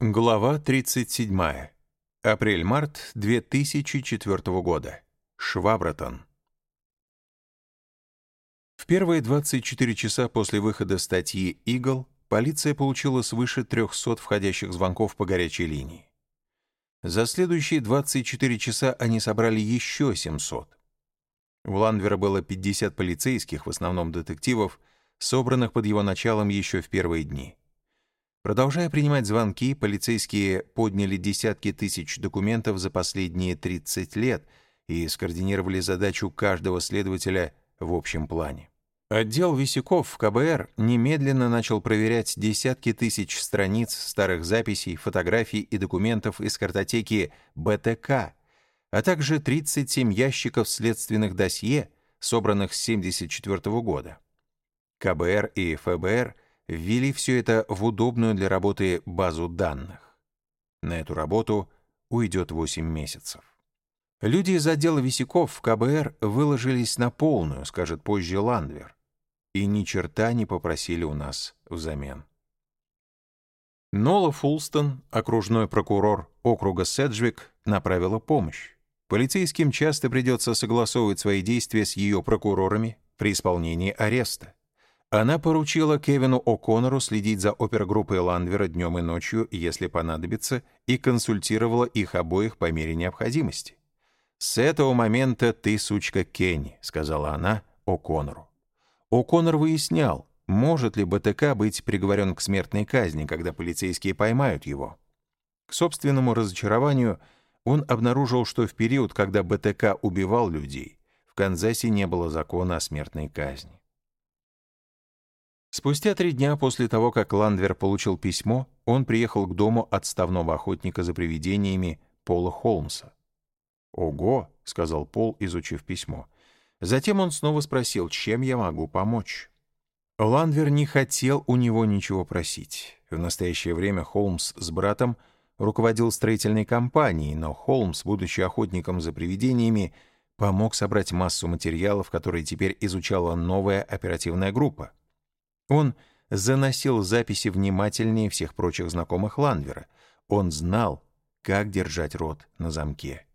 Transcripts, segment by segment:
Глава 37. Апрель-март 2004 года. Швабратон. В первые 24 часа после выхода статьи «Игл» полиция получила свыше 300 входящих звонков по горячей линии. За следующие 24 часа они собрали еще 700. У Ландвера было 50 полицейских, в основном детективов, собранных под его началом еще в первые дни. Продолжая принимать звонки, полицейские подняли десятки тысяч документов за последние 30 лет и скоординировали задачу каждого следователя в общем плане. Отдел висяков в КБР немедленно начал проверять десятки тысяч страниц старых записей, фотографий и документов из картотеки БТК, а также 37 ящиков следственных досье, собранных с 1974 года. КБР и ФБР – ввели все это в удобную для работы базу данных. На эту работу уйдет 8 месяцев. Люди из отдела висяков в КБР выложились на полную, скажет позже Ландвер, и ни черта не попросили у нас взамен. Нола Фулстон, окружной прокурор округа Седжвик, направила помощь. Полицейским часто придется согласовывать свои действия с ее прокурорами при исполнении ареста. Она поручила Кевину О'Коннору следить за опергруппой Ландвера днем и ночью, если понадобится, и консультировала их обоих по мере необходимости. «С этого момента ты сучка Кенни», — сказала она О'Коннору. О'Коннор выяснял, может ли БТК быть приговорен к смертной казни, когда полицейские поймают его. К собственному разочарованию он обнаружил, что в период, когда БТК убивал людей, в Канзасе не было закона о смертной казни. Спустя три дня после того, как Ландвер получил письмо, он приехал к дому отставного охотника за привидениями Пола Холмса. «Ого», — сказал Пол, изучив письмо. Затем он снова спросил, чем я могу помочь. Ландвер не хотел у него ничего просить. В настоящее время Холмс с братом руководил строительной компанией, но Холмс, будучи охотником за привидениями, помог собрать массу материалов, которые теперь изучала новая оперативная группа. Он заносил записи внимательнее всех прочих знакомых Ланвера. Он знал, как держать рот на замке.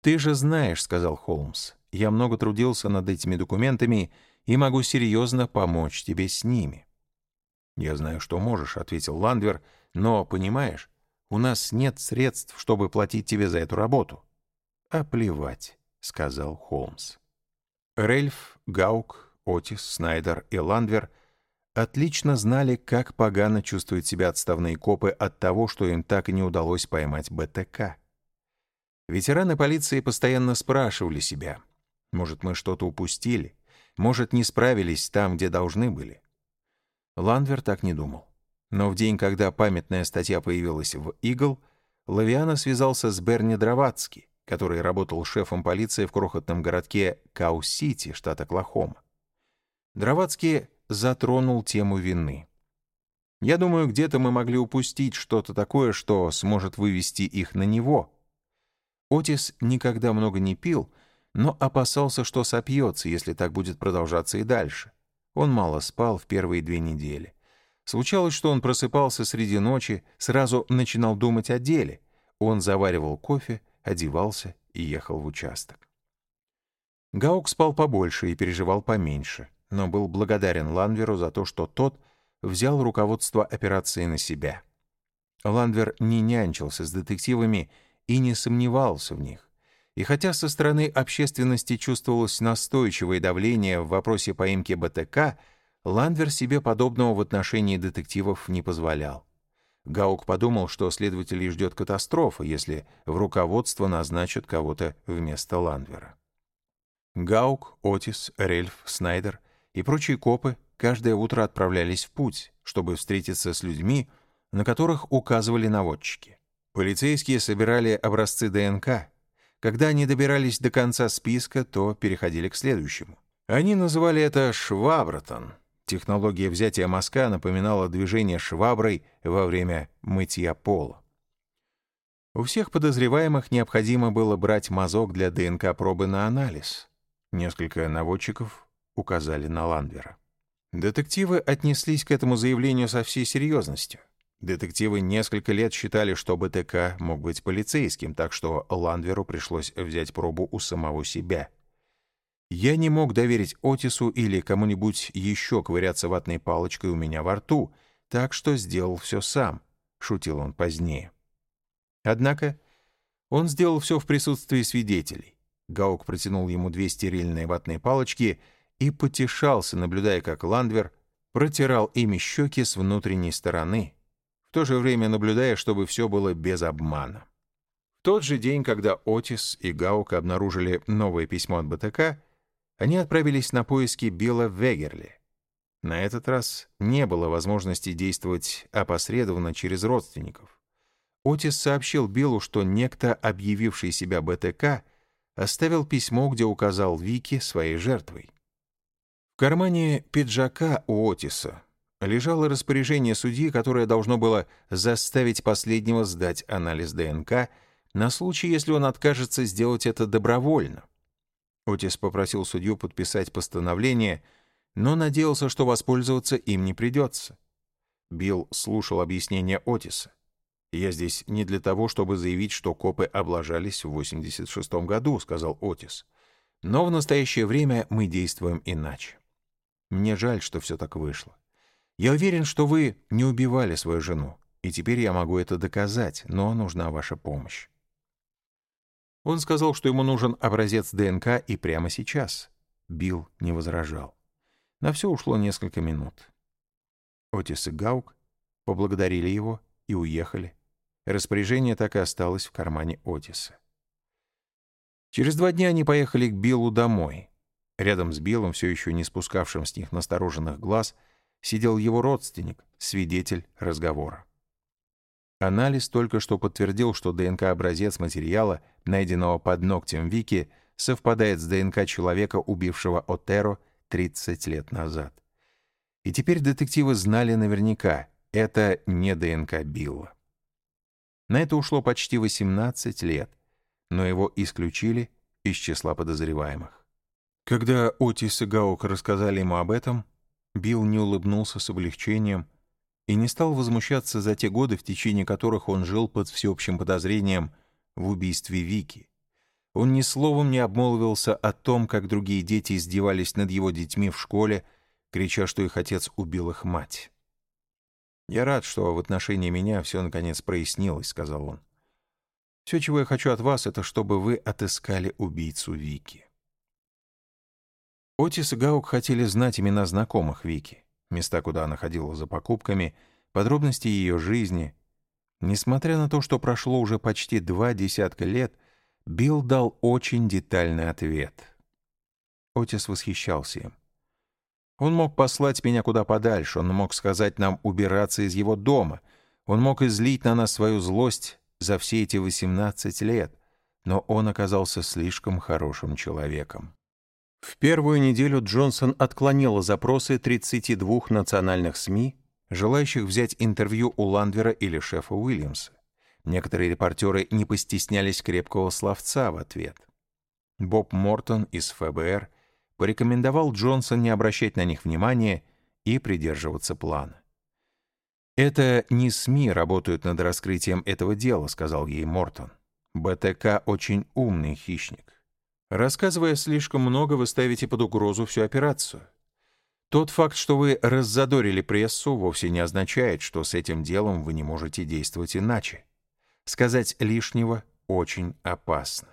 «Ты же знаешь», — сказал Холмс, — «я много трудился над этими документами и могу серьезно помочь тебе с ними». «Я знаю, что можешь», — ответил Ландвер, — «но, понимаешь, у нас нет средств, чтобы платить тебе за эту работу». «А плевать», — сказал Холмс. Рельф, Гаук, Отис, Снайдер и Ландвер — отлично знали, как погано чувствуют себя отставные копы от того, что им так и не удалось поймать БТК. Ветераны полиции постоянно спрашивали себя, может, мы что-то упустили, может, не справились там, где должны были. Ландвер так не думал. Но в день, когда памятная статья появилась в «Игл», Лавиана связался с Берни Дровацки, который работал шефом полиции в крохотном городке Каус-Сити, штат Оклахома. Дровацкий затронул тему вины. Я думаю, где-то мы могли упустить что-то такое, что сможет вывести их на него. Отис никогда много не пил, но опасался, что сопьется, если так будет продолжаться и дальше. Он мало спал в первые две недели. Случалось, что он просыпался среди ночи, сразу начинал думать о деле. Он заваривал кофе, одевался и ехал в участок. Гаук спал побольше и переживал поменьше но был благодарен Ланверу за то, что тот взял руководство операцией на себя. Ландвер не нянчился с детективами и не сомневался в них. И хотя со стороны общественности чувствовалось настойчивое давление в вопросе поимки БТК, Ландвер себе подобного в отношении детективов не позволял. Гаук подумал, что следователей ждет катастрофа, если в руководство назначат кого-то вместо Ландвера. Гаук, Отис, Рельф, Снайдер — и прочие копы каждое утро отправлялись в путь, чтобы встретиться с людьми, на которых указывали наводчики. Полицейские собирали образцы ДНК. Когда они добирались до конца списка, то переходили к следующему. Они называли это «швабратон». Технология взятия мазка напоминала движение шваброй во время мытья пола. У всех подозреваемых необходимо было брать мазок для ДНК-пробы на анализ. Несколько наводчиков указали на Ландвера. Детективы отнеслись к этому заявлению со всей серьезностью. Детективы несколько лет считали, что БТК мог быть полицейским, так что Ландверу пришлось взять пробу у самого себя. Я не мог доверить Отису или кому-нибудь еще ковыряться ватной палочкой у меня во рту, так что сделал все сам, — шутил он позднее. Однако он сделал все в присутствии свидетелей. Гаук протянул ему две стерильные ватные палочки и потешался, наблюдая, как Ландвер протирал ими щеки с внутренней стороны, в то же время наблюдая, чтобы все было без обмана. В тот же день, когда Отис и Гаук обнаружили новое письмо от БТК, они отправились на поиски Билла Вегерли. На этот раз не было возможности действовать опосредованно через родственников. Отис сообщил Биллу, что некто, объявивший себя БТК, оставил письмо, где указал Вики своей жертвой. В кармане пиджака у Отиса лежало распоряжение судьи, которое должно было заставить последнего сдать анализ ДНК на случай, если он откажется сделать это добровольно. Отис попросил судью подписать постановление, но надеялся, что воспользоваться им не придется. Билл слушал объяснение Отиса. «Я здесь не для того, чтобы заявить, что копы облажались в 86 году», — сказал Отис. «Но в настоящее время мы действуем иначе. Мне жаль, что все так вышло. Я уверен, что вы не убивали свою жену, и теперь я могу это доказать, но нужна ваша помощь. Он сказал, что ему нужен образец ДНК и прямо сейчас. Билл не возражал. На все ушло несколько минут. Отис и Гаук поблагодарили его и уехали. Распоряжение так и осталось в кармане Отиса. Через два дня они поехали к Биллу домой. Рядом с Биллом, все еще не спускавшим с них настороженных глаз, сидел его родственник, свидетель разговора. Анализ только что подтвердил, что ДНК-образец материала, найденного под ногтем Вики, совпадает с ДНК человека, убившего Отеро 30 лет назад. И теперь детективы знали наверняка, это не ДНК Билла. На это ушло почти 18 лет, но его исключили из числа подозреваемых. Когда Отис и Гаук рассказали ему об этом, Билл не улыбнулся с облегчением и не стал возмущаться за те годы, в течение которых он жил под всеобщим подозрением в убийстве Вики. Он ни словом не обмолвился о том, как другие дети издевались над его детьми в школе, крича, что их отец убил их мать. «Я рад, что в отношении меня все наконец прояснилось», — сказал он. «Все, чего я хочу от вас, это чтобы вы отыскали убийцу Вики». Отис и Гаук хотели знать имена знакомых Вики, места, куда она ходила за покупками, подробности ее жизни. Несмотря на то, что прошло уже почти два десятка лет, Билл дал очень детальный ответ. Отис восхищался им. Он мог послать меня куда подальше, он мог сказать нам убираться из его дома, он мог излить на нас свою злость за все эти 18 лет, но он оказался слишком хорошим человеком. В первую неделю Джонсон отклонила запросы 32 национальных СМИ, желающих взять интервью у Ландвера или шефа Уильямса. Некоторые репортеры не постеснялись крепкого словца в ответ. Боб Мортон из ФБР порекомендовал Джонсон не обращать на них внимания и придерживаться плана. «Это не СМИ работают над раскрытием этого дела», — сказал ей Мортон. «БТК очень умный хищник. Рассказывая слишком много, вы ставите под угрозу всю операцию. Тот факт, что вы раззадорили прессу, вовсе не означает, что с этим делом вы не можете действовать иначе. Сказать лишнего очень опасно.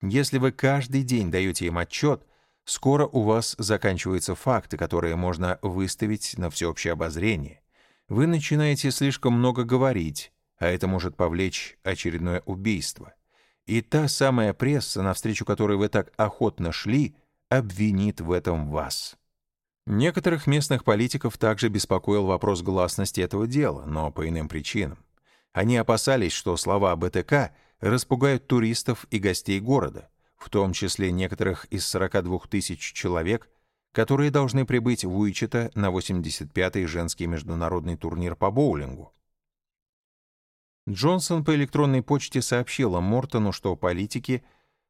Если вы каждый день даете им отчет, скоро у вас заканчиваются факты, которые можно выставить на всеобщее обозрение. Вы начинаете слишком много говорить, а это может повлечь очередное убийство. И та самая пресса, навстречу которой вы так охотно шли, обвинит в этом вас. Некоторых местных политиков также беспокоил вопрос гласности этого дела, но по иным причинам. Они опасались, что слова БТК распугают туристов и гостей города, в том числе некоторых из 42 тысяч человек, которые должны прибыть в Уичета на 85-й женский международный турнир по боулингу. Джонсон по электронной почте сообщила Мортону, что политики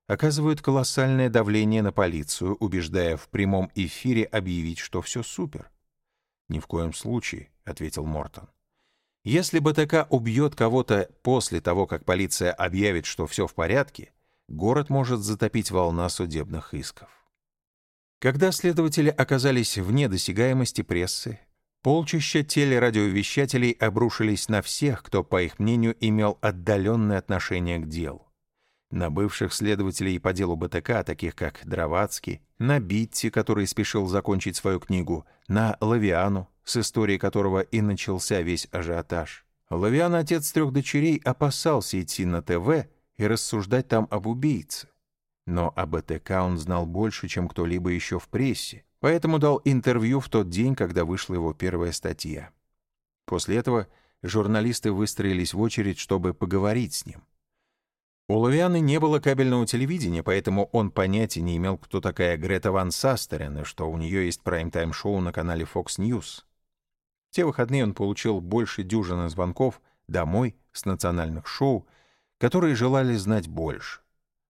оказывают колоссальное давление на полицию, убеждая в прямом эфире объявить, что все супер. «Ни в коем случае», — ответил Мортон. Если БТК убьет кого-то после того, как полиция объявит, что все в порядке, город может затопить волна судебных исков. Когда следователи оказались вне досягаемости прессы, полчища телерадиовещателей обрушились на всех, кто, по их мнению, имел отдаленное отношение к делу. На бывших следователей по делу БТК, таких как Дровацкий, на Битти, который спешил закончить свою книгу, на Лавиану, с историей которого и начался весь ажиотаж. Лавиан, отец трех дочерей, опасался идти на ТВ и рассуждать там об убийце. Но о БТК он знал больше, чем кто-либо еще в прессе, поэтому дал интервью в тот день, когда вышла его первая статья. После этого журналисты выстроились в очередь, чтобы поговорить с ним. У Лавианы не было кабельного телевидения, поэтому он понятия не имел, кто такая Грета Ван Састерен и что у нее есть прайм-тайм-шоу на канале Fox News. В те выходные он получил больше дюжины звонков домой с национальных шоу, которые желали знать больше.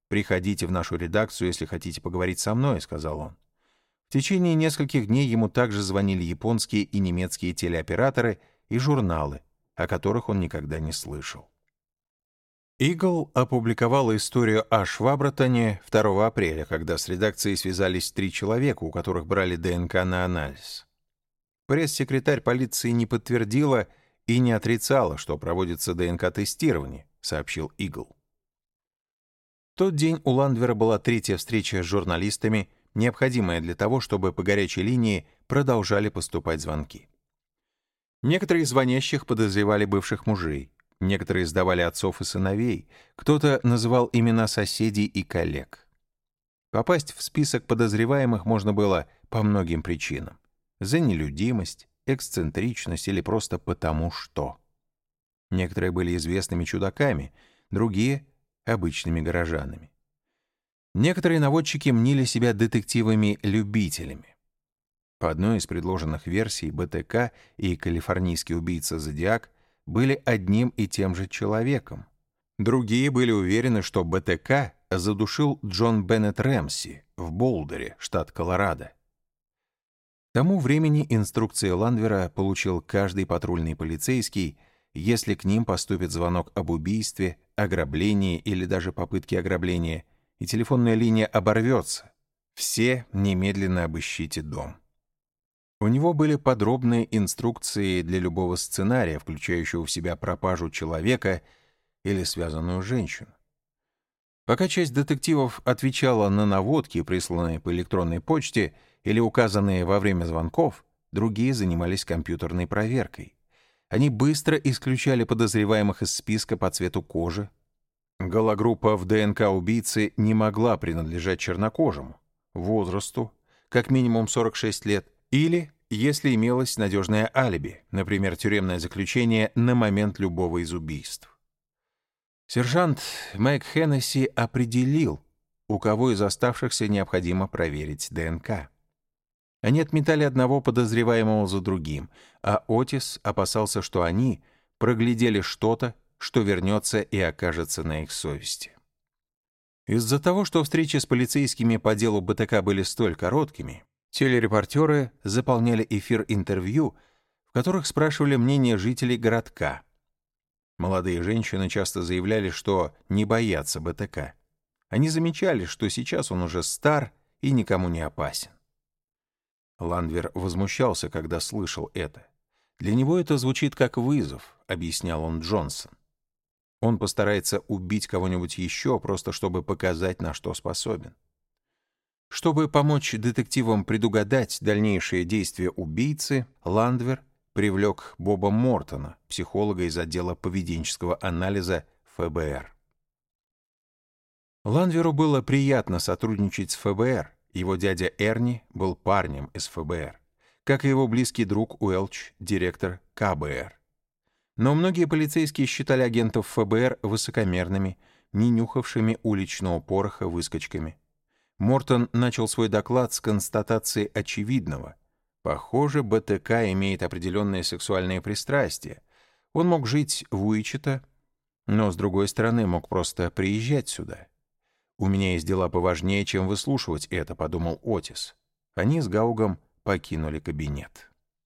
«Приходите в нашу редакцию, если хотите поговорить со мной», — сказал он. В течение нескольких дней ему также звонили японские и немецкие телеоператоры и журналы, о которых он никогда не слышал. Игл опубликовала историю о Швабратоне 2 апреля, когда с редакцией связались три человека, у которых брали ДНК на анализ. Пресс-секретарь полиции не подтвердила и не отрицала, что проводится ДНК-тестирование, сообщил Игл. В тот день у Ландвера была третья встреча с журналистами, необходимая для того, чтобы по горячей линии продолжали поступать звонки. Некоторые звонящих подозревали бывших мужей, Некоторые сдавали отцов и сыновей, кто-то называл имена соседей и коллег. Попасть в список подозреваемых можно было по многим причинам. За нелюдимость, эксцентричность или просто потому что. Некоторые были известными чудаками, другие — обычными горожанами. Некоторые наводчики мнили себя детективами-любителями. По одной из предложенных версий, БТК и калифорнийский убийца Зодиак были одним и тем же человеком. Другие были уверены, что БТК задушил Джон Беннет Рэмси в Болдере, штат Колорадо. К тому времени инструкции Ландвера получил каждый патрульный полицейский, если к ним поступит звонок об убийстве, ограблении или даже попытке ограбления, и телефонная линия оборвется, все немедленно обыщите дом. У него были подробные инструкции для любого сценария, включающего в себя пропажу человека или связанную женщину. Пока часть детективов отвечала на наводки, присланные по электронной почте или указанные во время звонков, другие занимались компьютерной проверкой. Они быстро исключали подозреваемых из списка по цвету кожи. Гологруппа в ДНК убийцы не могла принадлежать чернокожему, возрасту, как минимум 46 лет, или если имелось надежное алиби, например, тюремное заключение на момент любого из убийств. Сержант Майк Хеннесси определил, у кого из оставшихся необходимо проверить ДНК. Они отметали одного подозреваемого за другим, а Отис опасался, что они проглядели что-то, что вернется и окажется на их совести. Из-за того, что встречи с полицейскими по делу БТК были столь короткими, Телерепортеры заполняли эфир интервью, в которых спрашивали мнение жителей городка. Молодые женщины часто заявляли, что не боятся БТК. Они замечали, что сейчас он уже стар и никому не опасен. Ландвер возмущался, когда слышал это. «Для него это звучит как вызов», — объяснял он Джонсон. Он постарается убить кого-нибудь еще, просто чтобы показать, на что способен. Чтобы помочь детективам предугадать дальнейшие действия убийцы, Ландвер привлек Боба Мортона, психолога из отдела поведенческого анализа ФБР. Ландверу было приятно сотрудничать с ФБР. Его дядя Эрни был парнем из ФБР, как и его близкий друг Уэлч, директор КБР. Но многие полицейские считали агентов ФБР высокомерными, не нюхавшими уличного пороха выскочками. Мортон начал свой доклад с констатации очевидного. Похоже, БТК имеет определенные сексуальные пристрастия. Он мог жить в Уичета, но, с другой стороны, мог просто приезжать сюда. «У меня есть дела поважнее, чем выслушивать это», — подумал Отис. Они с Гаугом покинули кабинет.